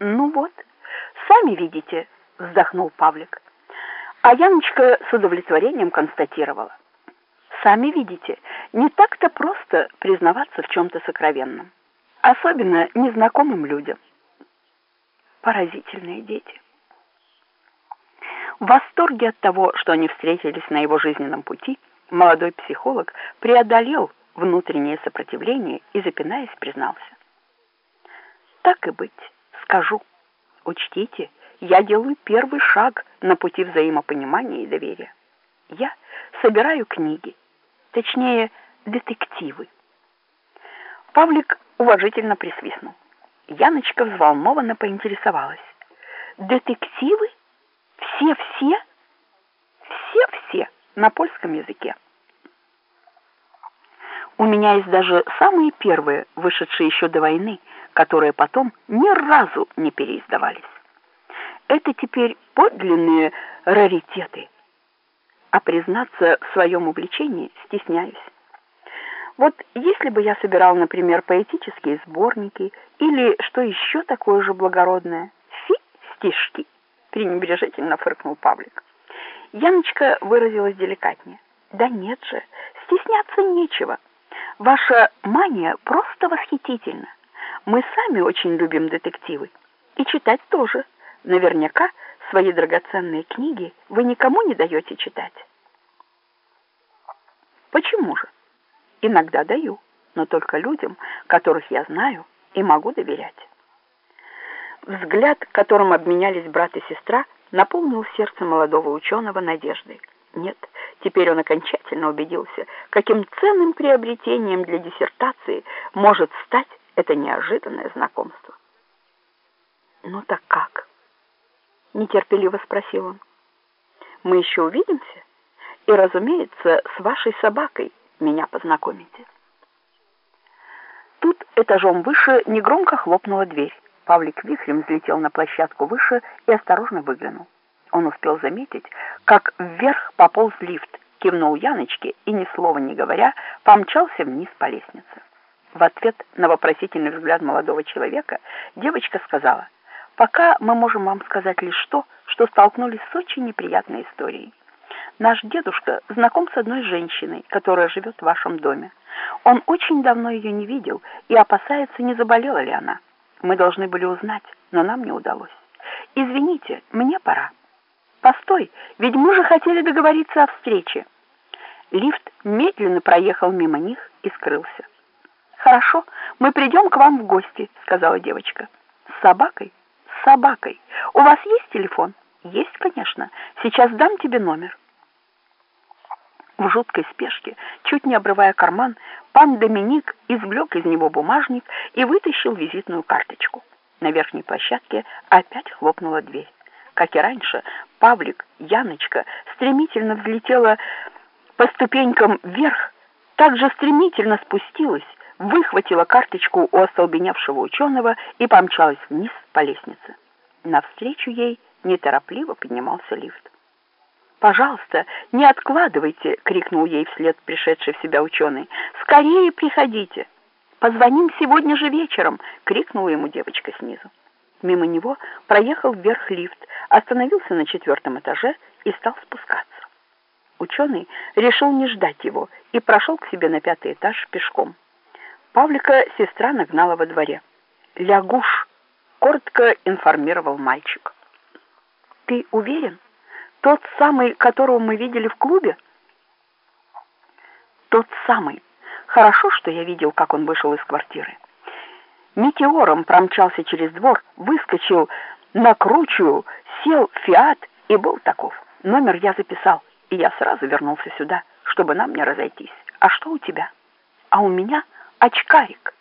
Ну вот, сами видите, вздохнул Павлик. А Яночка с удовлетворением констатировала. Сами видите, не так-то просто признаваться в чем-то сокровенном, особенно незнакомым людям. Поразительные дети. В восторге от того, что они встретились на его жизненном пути, молодой психолог преодолел внутреннее сопротивление и, запинаясь, признался. Так и быть, скажу. Учтите, я делаю первый шаг на пути взаимопонимания и доверия. Я собираю книги, точнее, детективы. Павлик уважительно присвистнул. Яночка взволнованно поинтересовалась. «Детективы? Все-все?» «Все-все» на польском языке. У меня есть даже самые первые, вышедшие еще до войны, которые потом ни разу не переиздавались. Это теперь подлинные раритеты. А признаться в своем увлечении стесняюсь. Вот если бы я собирал, например, поэтические сборники или что еще такое же благородное, фи, стишки, пренебрежительно фыркнул Павлик. Яночка выразилась деликатнее. Да нет же, стесняться нечего. Ваша мания просто восхитительна. Мы сами очень любим детективы. И читать тоже. Наверняка свои драгоценные книги вы никому не даете читать. Почему же? Иногда даю, но только людям, которых я знаю и могу доверять. Взгляд, которым обменялись брат и сестра, наполнил сердце молодого ученого надеждой. Нет, теперь он окончательно убедился, каким ценным приобретением для диссертации может стать это неожиданное знакомство. «Ну так как?» — нетерпеливо спросил он. «Мы еще увидимся? И, разумеется, с вашей собакой меня познакомите». Тут этажом выше негромко хлопнула дверь. Павлик вихрем взлетел на площадку выше и осторожно выглянул. Он успел заметить, как вверх пополз лифт, кивнул Яночке и, ни слова не говоря, помчался вниз по лестнице. В ответ на вопросительный взгляд молодого человека девочка сказала, «Пока мы можем вам сказать лишь то, что столкнулись с очень неприятной историей. Наш дедушка знаком с одной женщиной, которая живет в вашем доме. Он очень давно ее не видел и опасается, не заболела ли она. Мы должны были узнать, но нам не удалось. Извините, мне пора. Постой, ведь мы же хотели договориться о встрече». Лифт медленно проехал мимо них и скрылся. «Хорошо, мы придем к вам в гости», — сказала девочка. «С собакой? С собакой. У вас есть телефон?» «Есть, конечно. Сейчас дам тебе номер». В жуткой спешке, чуть не обрывая карман, пан Доминик извлек из него бумажник и вытащил визитную карточку. На верхней площадке опять хлопнула дверь. Как и раньше, Павлик, Яночка стремительно взлетела по ступенькам вверх, так же стремительно спустилась, выхватила карточку у остолбеневшего ученого и помчалась вниз по лестнице. Навстречу ей неторопливо поднимался лифт. «Пожалуйста, не откладывайте!» — крикнул ей вслед пришедший в себя ученый. «Скорее приходите!» «Позвоним сегодня же вечером!» — крикнула ему девочка снизу. Мимо него проехал вверх лифт, остановился на четвертом этаже и стал спускаться. Ученый решил не ждать его и прошел к себе на пятый этаж пешком. Павлика сестра нагнала во дворе. «Лягуш!» — коротко информировал мальчик. «Ты уверен? Тот самый, которого мы видели в клубе?» «Тот самый. Хорошо, что я видел, как он вышел из квартиры. Метеором промчался через двор, выскочил на кручу, сел в «Фиат» и был таков. Номер я записал, и я сразу вернулся сюда, чтобы нам не разойтись. А что у тебя? А у меня очкарик.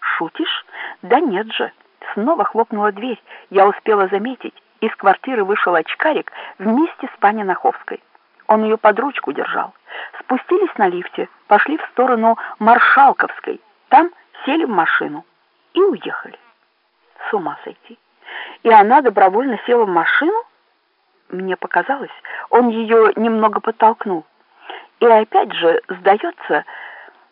Шутишь? Да нет же. Снова хлопнула дверь. Я успела заметить. Из квартиры вышел очкарик вместе с пани Наховской. Он ее под ручку держал. Спустились на лифте, пошли в сторону Маршалковской. Там сели в машину и уехали. С ума сойти. И она добровольно села в машину? Мне показалось, он ее немного подтолкнул. И опять же, сдается,